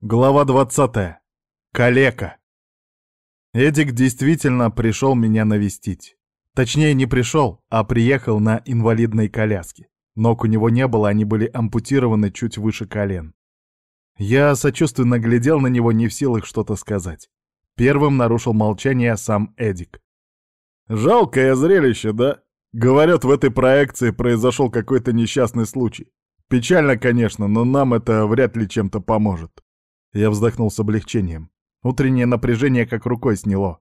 Глава 20. Калека. Эдик действительно пришел меня навестить. Точнее, не пришел, а приехал на инвалидной коляске. Ног у него не было, они были ампутированы чуть выше колен. Я сочувственно глядел на него, не в силах что-то сказать. Первым нарушил молчание сам Эдик. «Жалкое зрелище, да? Говорят, в этой проекции произошел какой-то несчастный случай. Печально, конечно, но нам это вряд ли чем-то поможет. Я вздохнул с облегчением. Утреннее напряжение как рукой сняло.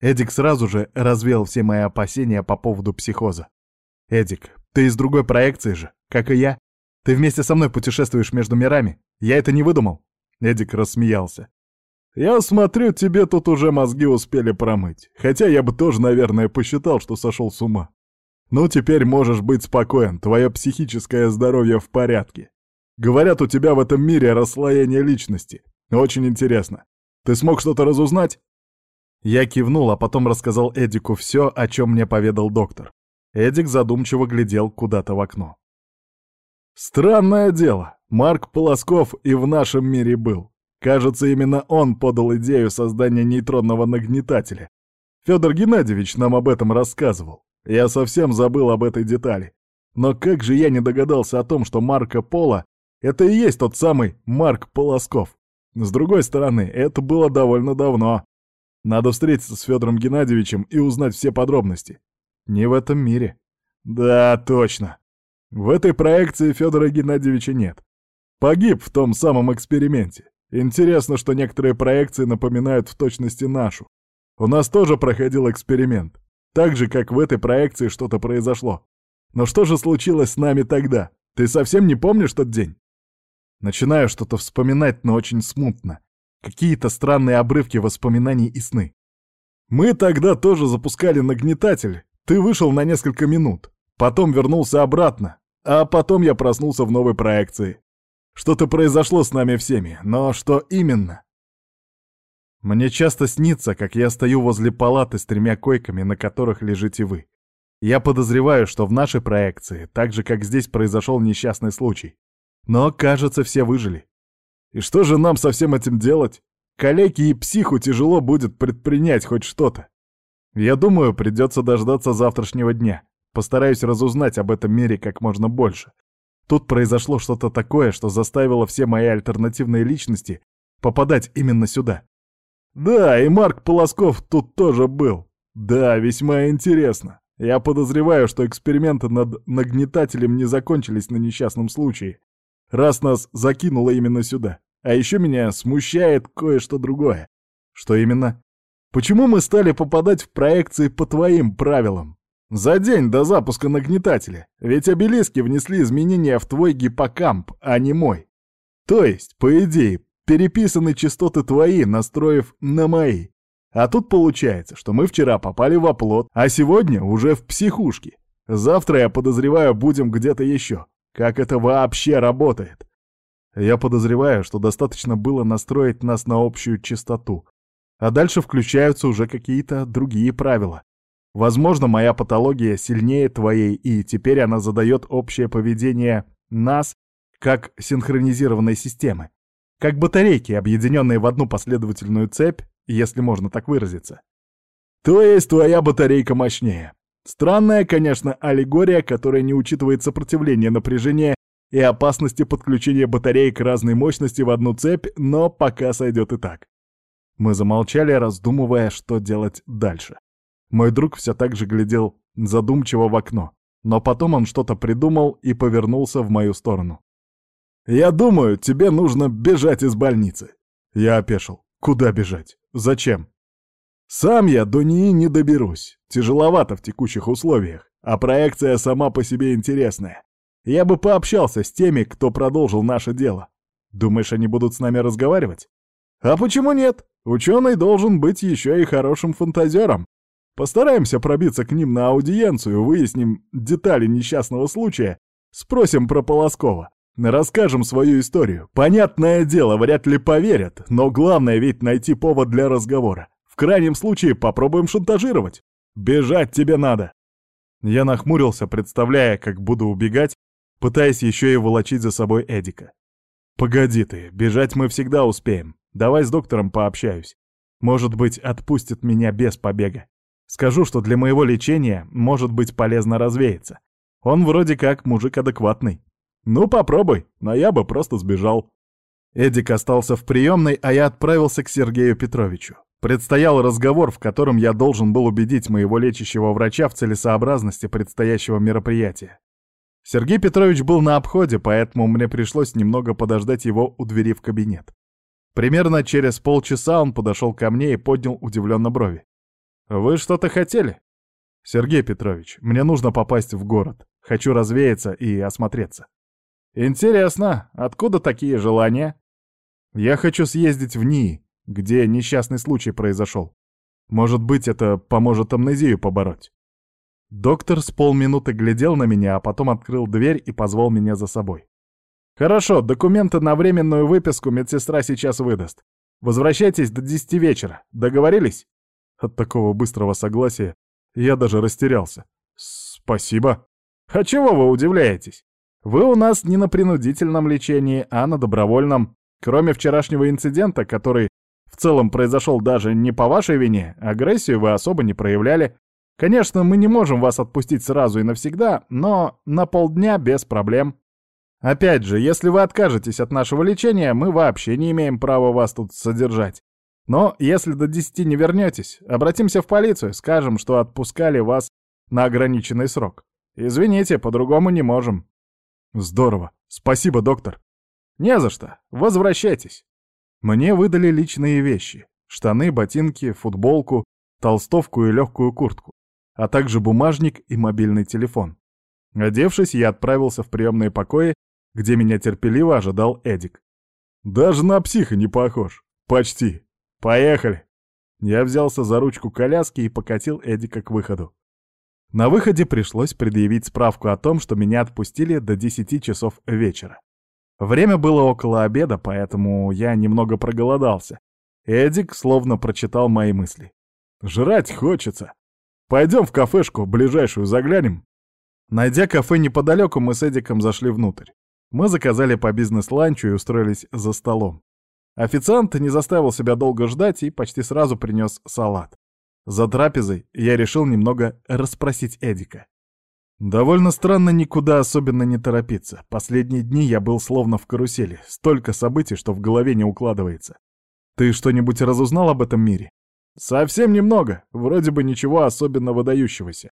Эдик сразу же развеял все мои опасения по поводу психоза. «Эдик, ты из другой проекции же, как и я. Ты вместе со мной путешествуешь между мирами. Я это не выдумал?» Эдик рассмеялся. «Я смотрю, тебе тут уже мозги успели промыть. Хотя я бы тоже, наверное, посчитал, что сошел с ума. Ну, теперь можешь быть спокоен, твое психическое здоровье в порядке. Говорят, у тебя в этом мире расслоение личности. Очень интересно. Ты смог что-то разузнать?» Я кивнул, а потом рассказал Эдику все, о чем мне поведал доктор. Эдик задумчиво глядел куда-то в окно. «Странное дело. Марк Полосков и в нашем мире был. Кажется, именно он подал идею создания нейтронного нагнетателя. Федор Геннадьевич нам об этом рассказывал. Я совсем забыл об этой детали. Но как же я не догадался о том, что Марко Поло это и есть тот самый Марк Полосков. С другой стороны, это было довольно давно. Надо встретиться с Федором Геннадьевичем и узнать все подробности. Не в этом мире. Да, точно. В этой проекции Федора Геннадьевича нет. Погиб в том самом эксперименте. Интересно, что некоторые проекции напоминают в точности нашу. У нас тоже проходил эксперимент. Так же, как в этой проекции что-то произошло. Но что же случилось с нами тогда? Ты совсем не помнишь тот день? Начинаю что-то вспоминать, но очень смутно. Какие-то странные обрывки воспоминаний и сны. Мы тогда тоже запускали нагнетатель. Ты вышел на несколько минут. Потом вернулся обратно. А потом я проснулся в новой проекции. Что-то произошло с нами всеми, но что именно? Мне часто снится, как я стою возле палаты с тремя койками, на которых лежите вы. Я подозреваю, что в нашей проекции, так же как здесь произошел несчастный случай. Но, кажется, все выжили. И что же нам со всем этим делать? Калеке и психу тяжело будет предпринять хоть что-то. Я думаю, придется дождаться завтрашнего дня. Постараюсь разузнать об этом мире как можно больше. Тут произошло что-то такое, что заставило все мои альтернативные личности попадать именно сюда. Да, и Марк Полосков тут тоже был. Да, весьма интересно. Я подозреваю, что эксперименты над нагнетателем не закончились на несчастном случае раз нас закинуло именно сюда. А еще меня смущает кое-что другое. Что именно? Почему мы стали попадать в проекции по твоим правилам? За день до запуска нагнетателя. Ведь обелиски внесли изменения в твой гиппокамп, а не мой. То есть, по идее, переписаны частоты твои, настроив на мои. А тут получается, что мы вчера попали в оплот, а сегодня уже в психушке. Завтра, я подозреваю, будем где-то еще. Как это вообще работает? Я подозреваю, что достаточно было настроить нас на общую частоту. А дальше включаются уже какие-то другие правила. Возможно, моя патология сильнее твоей, и теперь она задает общее поведение нас как синхронизированной системы. Как батарейки, объединенные в одну последовательную цепь, если можно так выразиться. То есть твоя батарейка мощнее. Странная, конечно, аллегория, которая не учитывает сопротивление напряжения и опасности подключения батареи к разной мощности в одну цепь, но пока сойдет и так. Мы замолчали, раздумывая, что делать дальше. Мой друг все так же глядел задумчиво в окно, но потом он что-то придумал и повернулся в мою сторону. «Я думаю, тебе нужно бежать из больницы». Я опешил. «Куда бежать? Зачем?» Сам я до НИИ не доберусь. Тяжеловато в текущих условиях, а проекция сама по себе интересная. Я бы пообщался с теми, кто продолжил наше дело. Думаешь, они будут с нами разговаривать? А почему нет? Ученый должен быть еще и хорошим фантазером. Постараемся пробиться к ним на аудиенцию, выясним детали несчастного случая, спросим про Полоскова. Расскажем свою историю. Понятное дело, вряд ли поверят, но главное ведь найти повод для разговора крайнем случае попробуем шантажировать. Бежать тебе надо. Я нахмурился, представляя, как буду убегать, пытаясь еще и волочить за собой Эдика. Погоди ты, бежать мы всегда успеем. Давай с доктором пообщаюсь. Может быть, отпустит меня без побега. Скажу, что для моего лечения может быть полезно развеяться. Он вроде как мужик адекватный. Ну, попробуй, но я бы просто сбежал. Эдик остался в приемной, а я отправился к Сергею Петровичу. Предстоял разговор, в котором я должен был убедить моего лечащего врача в целесообразности предстоящего мероприятия. Сергей Петрович был на обходе, поэтому мне пришлось немного подождать его у двери в кабинет. Примерно через полчаса он подошел ко мне и поднял удивленно брови. «Вы что-то хотели?» «Сергей Петрович, мне нужно попасть в город. Хочу развеяться и осмотреться». «Интересно, откуда такие желания?» «Я хочу съездить в НИИ, где несчастный случай произошел. Может быть, это поможет амнезию побороть». Доктор с полминуты глядел на меня, а потом открыл дверь и позвал меня за собой. «Хорошо, документы на временную выписку медсестра сейчас выдаст. Возвращайтесь до десяти вечера. Договорились?» От такого быстрого согласия я даже растерялся. «Спасибо». «А чего вы удивляетесь? Вы у нас не на принудительном лечении, а на добровольном. Кроме вчерашнего инцидента, который в целом произошел даже не по вашей вине, агрессию вы особо не проявляли, Конечно, мы не можем вас отпустить сразу и навсегда, но на полдня без проблем. Опять же, если вы откажетесь от нашего лечения, мы вообще не имеем права вас тут содержать. Но если до 10 не вернетесь, обратимся в полицию, скажем, что отпускали вас на ограниченный срок. Извините, по-другому не можем. Здорово. Спасибо, доктор. Не за что. Возвращайтесь. Мне выдали личные вещи. Штаны, ботинки, футболку, толстовку и легкую куртку а также бумажник и мобильный телефон. Одевшись, я отправился в приемные покои, где меня терпеливо ожидал Эдик. «Даже на психа не похож. Почти. Поехали!» Я взялся за ручку коляски и покатил Эдика к выходу. На выходе пришлось предъявить справку о том, что меня отпустили до 10 часов вечера. Время было около обеда, поэтому я немного проголодался. Эдик словно прочитал мои мысли. «Жрать хочется!» Пойдем в кафешку, ближайшую заглянем. Найдя кафе неподалеку, мы с Эдиком зашли внутрь. Мы заказали по бизнес-ланчу и устроились за столом. Официант не заставил себя долго ждать и почти сразу принес салат. За трапезой я решил немного расспросить Эдика. Довольно странно никуда особенно не торопиться. Последние дни я был словно в карусели. Столько событий, что в голове не укладывается. Ты что-нибудь разузнал об этом мире? Совсем немного, вроде бы ничего особенно выдающегося.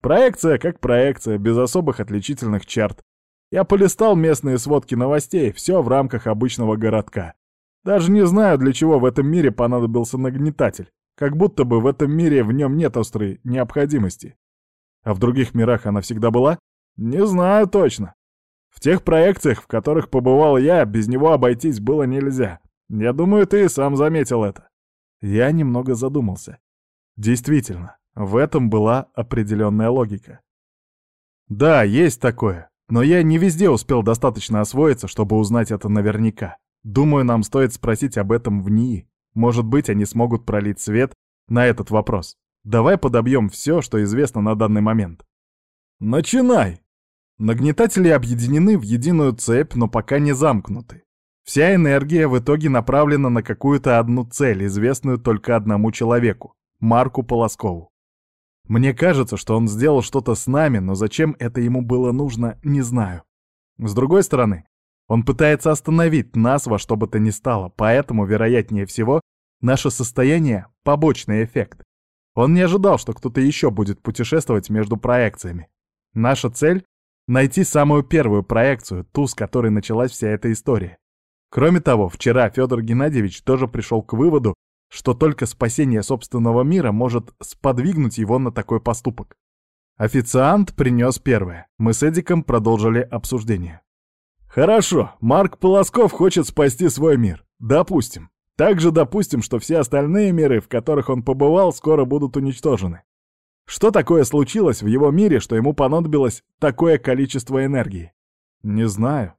Проекция как проекция, без особых отличительных черт. Я полистал местные сводки новостей, все в рамках обычного городка. Даже не знаю, для чего в этом мире понадобился нагнетатель. Как будто бы в этом мире в нем нет острой необходимости. А в других мирах она всегда была? Не знаю точно. В тех проекциях, в которых побывал я, без него обойтись было нельзя. Я думаю, ты сам заметил это. Я немного задумался. Действительно, в этом была определенная логика. Да, есть такое, но я не везде успел достаточно освоиться, чтобы узнать это наверняка. Думаю, нам стоит спросить об этом в НИИ. Может быть, они смогут пролить свет на этот вопрос. Давай подобьем все, что известно на данный момент. Начинай! Нагнетатели объединены в единую цепь, но пока не замкнуты. Вся энергия в итоге направлена на какую-то одну цель, известную только одному человеку — Марку Полоскову. Мне кажется, что он сделал что-то с нами, но зачем это ему было нужно, не знаю. С другой стороны, он пытается остановить нас во что бы то ни стало, поэтому, вероятнее всего, наше состояние — побочный эффект. Он не ожидал, что кто-то еще будет путешествовать между проекциями. Наша цель — найти самую первую проекцию, ту, с которой началась вся эта история. Кроме того, вчера Федор Геннадьевич тоже пришел к выводу, что только спасение собственного мира может сподвигнуть его на такой поступок. Официант принес первое. Мы с Эдиком продолжили обсуждение. Хорошо, Марк Полосков хочет спасти свой мир. Допустим. Также допустим, что все остальные миры, в которых он побывал, скоро будут уничтожены. Что такое случилось в его мире, что ему понадобилось такое количество энергии? Не знаю.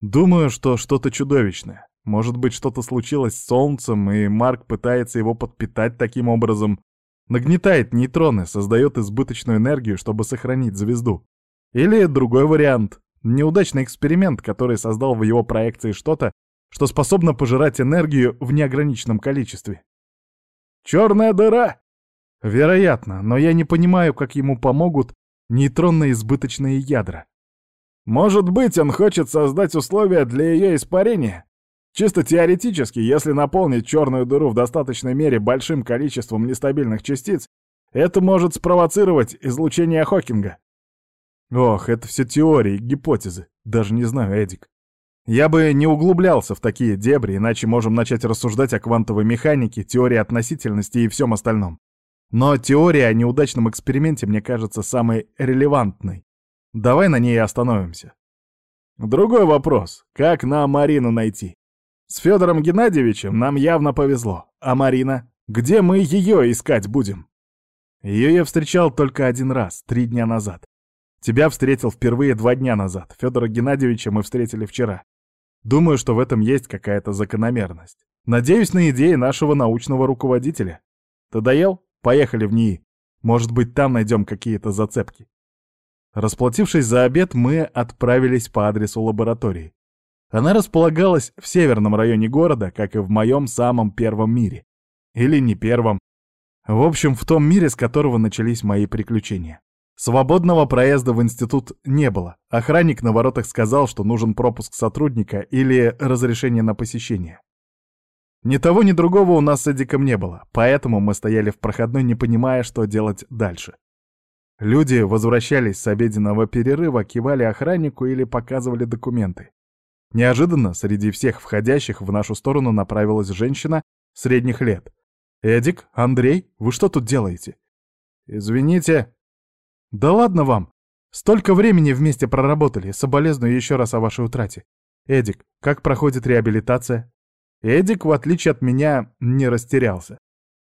Думаю, что что-то чудовищное. Может быть, что-то случилось с Солнцем, и Марк пытается его подпитать таким образом. Нагнетает нейтроны, создает избыточную энергию, чтобы сохранить звезду. Или другой вариант. Неудачный эксперимент, который создал в его проекции что-то, что способно пожирать энергию в неограниченном количестве. Черная дыра? Вероятно, но я не понимаю, как ему помогут нейтронные избыточные ядра. Может быть, он хочет создать условия для ее испарения? Чисто теоретически, если наполнить черную дыру в достаточной мере большим количеством нестабильных частиц, это может спровоцировать излучение Хокинга. Ох, это все теории, гипотезы. Даже не знаю, Эдик. Я бы не углублялся в такие дебри, иначе можем начать рассуждать о квантовой механике, теории относительности и всем остальном. Но теория о неудачном эксперименте мне кажется самой релевантной. Давай на ней остановимся. Другой вопрос. Как нам Марину найти? С Федором Геннадьевичем нам явно повезло. А Марина? Где мы ее искать будем? Ее я встречал только один раз, три дня назад. Тебя встретил впервые два дня назад. Федора Геннадьевича мы встретили вчера. Думаю, что в этом есть какая-то закономерность. Надеюсь на идеи нашего научного руководителя. Ты доел? Поехали в НИИ. Может быть, там найдем какие-то зацепки. Расплатившись за обед, мы отправились по адресу лаборатории. Она располагалась в северном районе города, как и в моем самом первом мире. Или не первом. В общем, в том мире, с которого начались мои приключения. Свободного проезда в институт не было. Охранник на воротах сказал, что нужен пропуск сотрудника или разрешение на посещение. Ни того, ни другого у нас с Эдиком не было, поэтому мы стояли в проходной, не понимая, что делать дальше. Люди возвращались с обеденного перерыва, кивали охраннику или показывали документы. Неожиданно среди всех входящих в нашу сторону направилась женщина средних лет. «Эдик, Андрей, вы что тут делаете?» «Извините», «Да ладно вам! Столько времени вместе проработали, соболезную еще раз о вашей утрате. Эдик, как проходит реабилитация?» Эдик, в отличие от меня, не растерялся.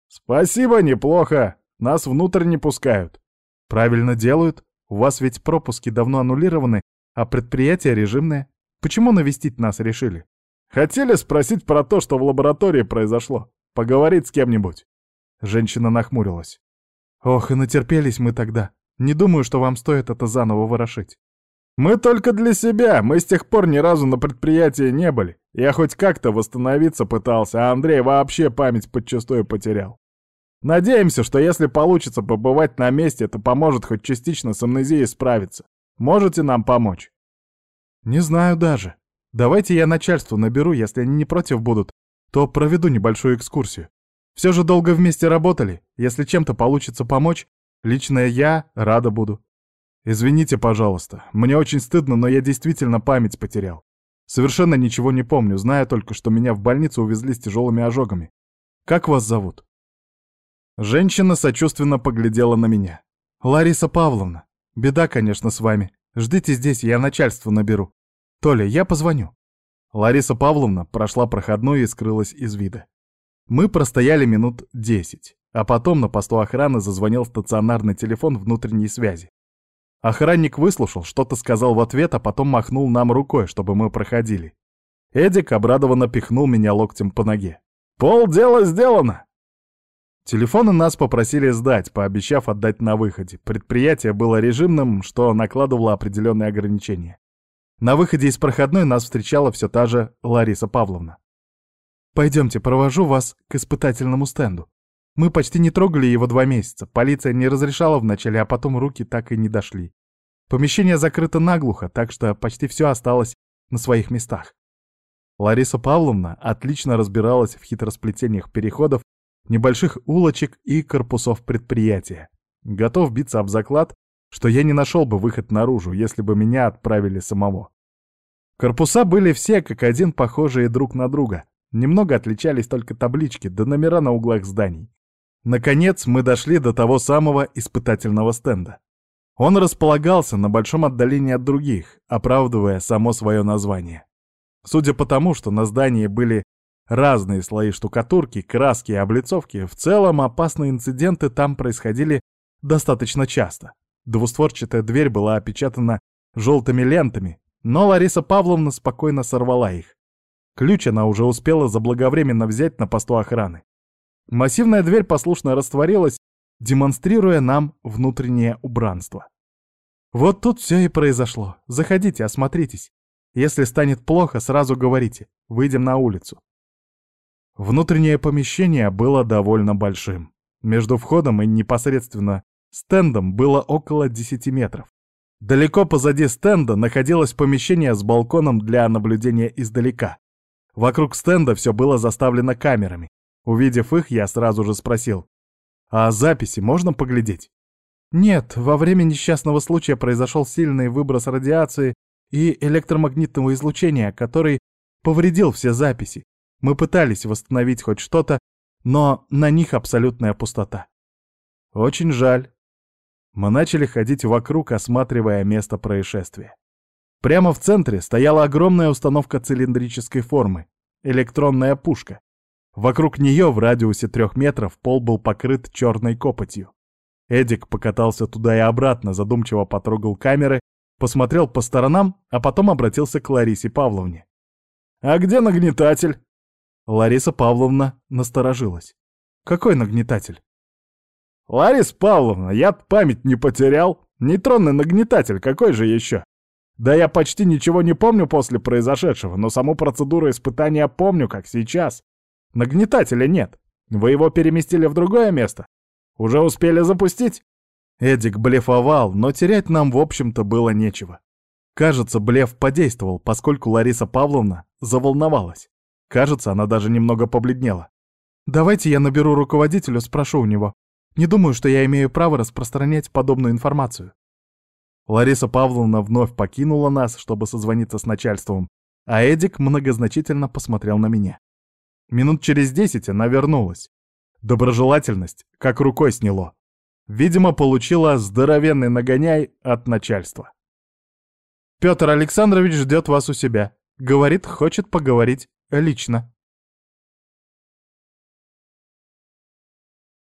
«Спасибо, неплохо. Нас внутрь не пускают». «Правильно делают. У вас ведь пропуски давно аннулированы, а предприятие режимное. Почему навестить нас решили?» «Хотели спросить про то, что в лаборатории произошло. Поговорить с кем-нибудь». Женщина нахмурилась. «Ох, и натерпелись мы тогда. Не думаю, что вам стоит это заново ворошить. Мы только для себя, мы с тех пор ни разу на предприятии не были. Я хоть как-то восстановиться пытался, а Андрей вообще память подчастую потерял. Надеемся, что если получится побывать на месте, это поможет хоть частично с амнезией справиться. Можете нам помочь? Не знаю даже. Давайте я начальству наберу, если они не против будут, то проведу небольшую экскурсию. Все же долго вместе работали. Если чем-то получится помочь, Лично я рада буду. Извините, пожалуйста. Мне очень стыдно, но я действительно память потерял. Совершенно ничего не помню, знаю только, что меня в больницу увезли с тяжелыми ожогами. Как вас зовут? Женщина сочувственно поглядела на меня. Лариса Павловна. Беда, конечно, с вами. Ждите здесь, я начальство наберу. Толя, я позвоню. Лариса Павловна прошла проходную и скрылась из вида. Мы простояли минут десять. А потом на посту охраны зазвонил стационарный телефон внутренней связи. Охранник выслушал, что-то сказал в ответ, а потом махнул нам рукой, чтобы мы проходили. Эдик обрадованно пихнул меня локтем по ноге. «Пол дела сделано!» Телефоны нас попросили сдать, пообещав отдать на выходе. Предприятие было режимным, что накладывало определенные ограничения. На выходе из проходной нас встречала все та же Лариса Павловна. «Пойдемте, провожу вас к испытательному стенду. Мы почти не трогали его два месяца. Полиция не разрешала вначале, а потом руки так и не дошли. Помещение закрыто наглухо, так что почти все осталось на своих местах. Лариса Павловна отлично разбиралась в хитросплетениях переходов, небольших улочек и корпусов предприятия. Готов биться об заклад, что я не нашел бы выход наружу, если бы меня отправили самого. Корпуса были все как один похожие друг на друга. Немного отличались только таблички да номера на углах зданий. Наконец мы дошли до того самого испытательного стенда. Он располагался на большом отдалении от других, оправдывая само свое название. Судя по тому, что на здании были разные слои штукатурки, краски и облицовки, в целом опасные инциденты там происходили достаточно часто. Двустворчатая дверь была опечатана желтыми лентами, но Лариса Павловна спокойно сорвала их. Ключ она уже успела заблаговременно взять на посту охраны. Массивная дверь послушно растворилась, демонстрируя нам внутреннее убранство. Вот тут все и произошло. Заходите, осмотритесь. Если станет плохо, сразу говорите. Выйдем на улицу. Внутреннее помещение было довольно большим. Между входом и непосредственно стендом было около 10 метров. Далеко позади стенда находилось помещение с балконом для наблюдения издалека. Вокруг стенда все было заставлено камерами. Увидев их, я сразу же спросил, «А записи можно поглядеть?» «Нет, во время несчастного случая произошел сильный выброс радиации и электромагнитного излучения, который повредил все записи. Мы пытались восстановить хоть что-то, но на них абсолютная пустота. Очень жаль. Мы начали ходить вокруг, осматривая место происшествия. Прямо в центре стояла огромная установка цилиндрической формы, электронная пушка. Вокруг нее в радиусе трех метров пол был покрыт черной копотью. Эдик покатался туда и обратно, задумчиво потрогал камеры, посмотрел по сторонам, а потом обратился к Ларисе Павловне. «А где нагнетатель?» Лариса Павловна насторожилась. «Какой нагнетатель?» «Лариса Павловна, я память не потерял. Нейтронный нагнетатель, какой же еще? Да я почти ничего не помню после произошедшего, но саму процедуру испытания помню, как сейчас. Нагнетателя нет. Вы его переместили в другое место? Уже успели запустить?» Эдик блефовал, но терять нам, в общем-то, было нечего. Кажется, блеф подействовал, поскольку Лариса Павловна заволновалась. Кажется, она даже немного побледнела. «Давайте я наберу руководителю, спрошу у него. Не думаю, что я имею право распространять подобную информацию». Лариса Павловна вновь покинула нас, чтобы созвониться с начальством, а Эдик многозначительно посмотрел на меня. Минут через десять она вернулась. Доброжелательность как рукой сняло. Видимо, получила здоровенный нагоняй от начальства. «Петр Александрович ждет вас у себя. Говорит, хочет поговорить лично».